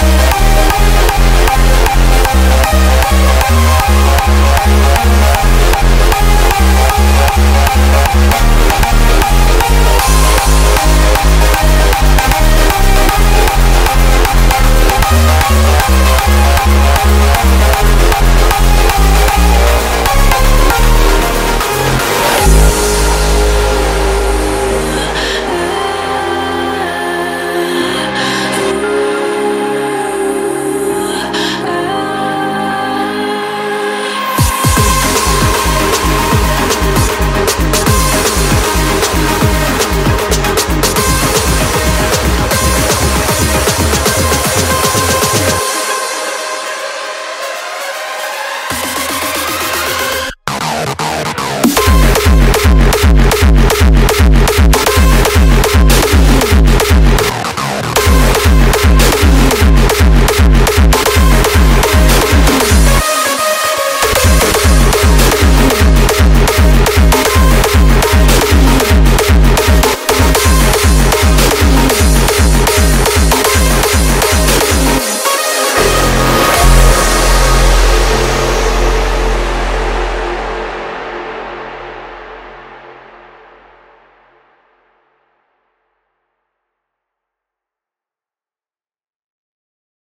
We'll